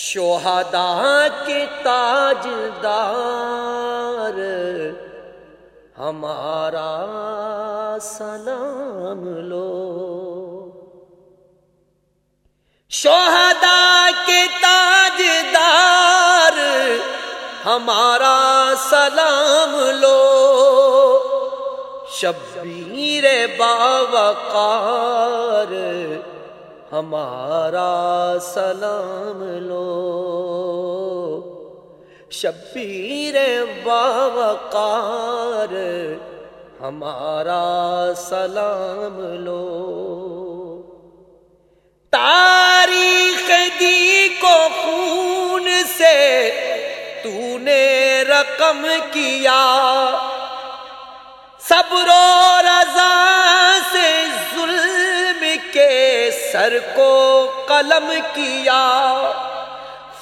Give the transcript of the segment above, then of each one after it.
شہدا کے تاج دار ہمارا سلام لو۔ شہدا کے تاج دار ہمارا سلام لو۔ شبیر باوقار ہمارا سلام لو۔ شبیر باوقار، ہمارا سلام لو۔ تاریخ دی کو خون سے تو نے رقم کیا۔ صبر سر کو قلم کیا،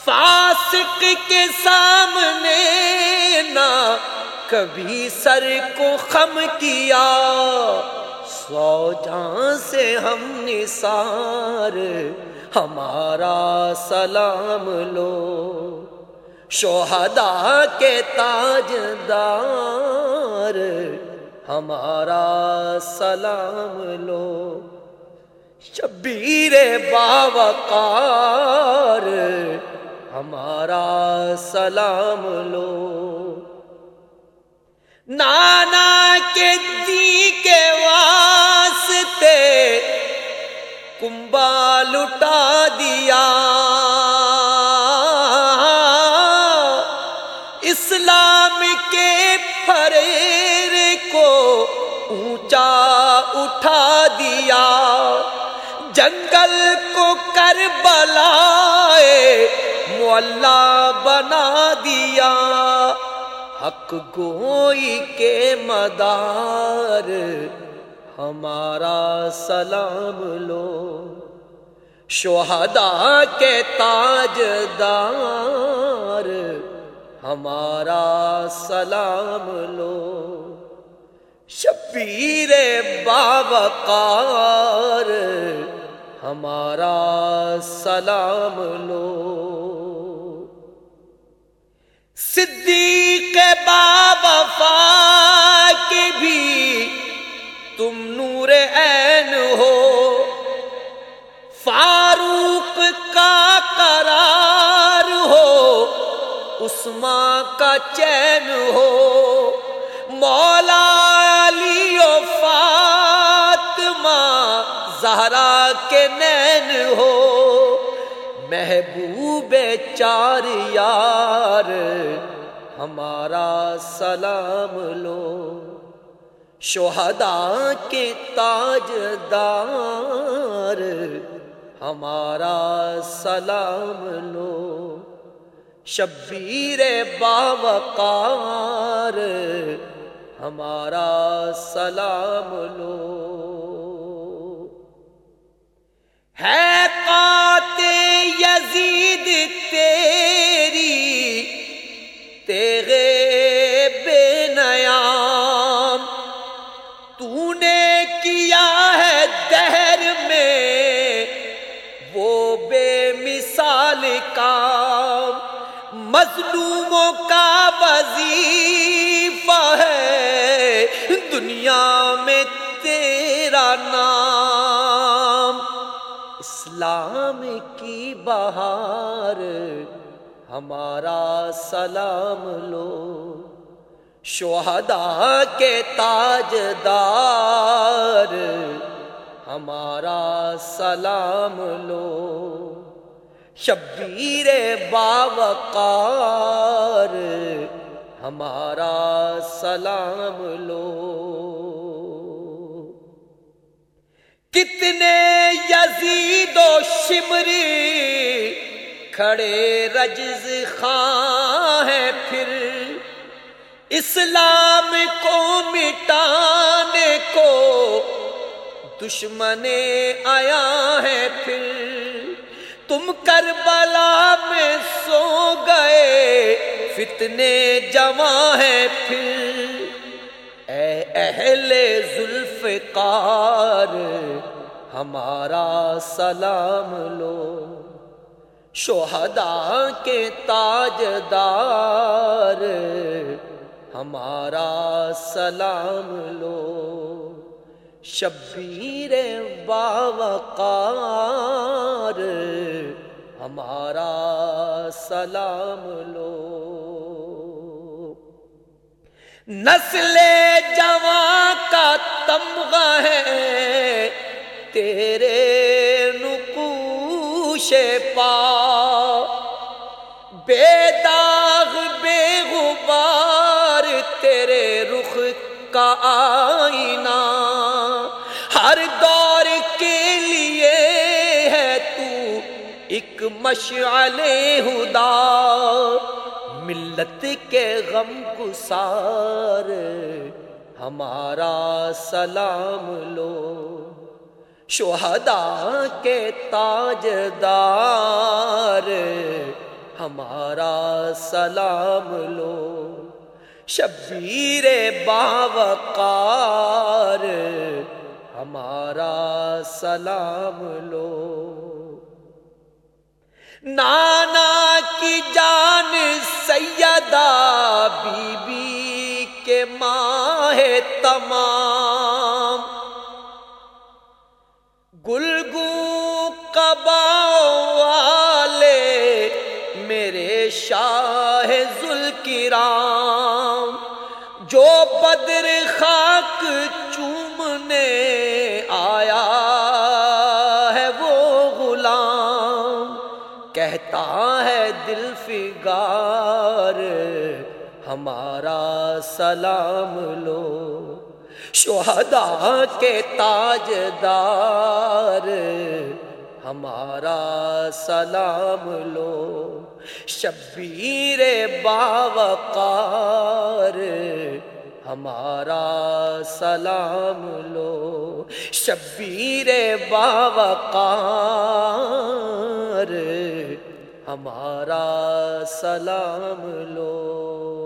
فاسق کے سامنے نہ کبھی سر کو خم کیا۔ سو جان سے ہم نثار، ہمارا سلام لو۔ شہدا کے تاج دار ہمارا سلام لو۔ شبیر باوقار ہمارا سلام لو۔ نانا کے دی کے واسطے کمبا لٹا دیا۔ اسلام کے فریر کو اونچا اٹھا دیا۔ جنگل کو کر بلائے مولا بنا دیا۔ حق گوئی کے مدار، ہمارا سلام لو۔ شہدا کے تاج دار ہمارا سلام لو۔ شبیر باوقار ہمارا سلام لو۔ صدیق بابا کی بھی تم نور عین ہو۔ فاروق کا قرار ہو، عثمان کا چین ہو۔ محبوب چار یار، ہمارا سلام لو۔ شہدا کے تاج دار ہمارا سلام لو۔ شبیر باوقار، ہمارا سلام لو۔ مظلوموں کا وظیفہ ہے۔ دنیا میں تیرا نام، اسلام کی بہار۔ ہمارا سلام لو۔ شہدا کے تاج دار ہمارا سلام لو۔ شبیر باوقار، ہمارا سلام لو۔ کتنے یزید و شمری کھڑے رجز خاں ہیں پھر۔ اسلام کو مٹانے کو دشمن آیا ہے پھر۔ تم کربلا میں سو گئے، فتنے جمع ہے پھر۔ اے اہل زلف ہمارا سلام لو۔ شہدا کے تاجدار، ہمارا سلام لو۔ شبیر باوقار، ہمارا سلام لو۔ نسل جوان کا تمغہ ہے، تیرے نقوش پا۔ بے داغ، بے غبار، تیرے رخ کا آئینہ۔ ایک مشعل ہدا، ملت کے غم گسار، ہمارا سلام لو، شہدا کے تاجدار، ہمارا سلام لو، شبیر باوقار، ہمارا سلام لو۔ نانا کی جان سیدہ بی بی کے ماہ تمام۔ گلگو کبا والے میرے شاہ ذل کی رام جو بدر خاک کہتا ہے دل فگار، ہمارا سلام لو شہدا کے تاجدار، ہمارا سلام لو، شبیر باوقار، ہمارا سلام لو، شبیر باوقار۔ ہمارا سلام لو۔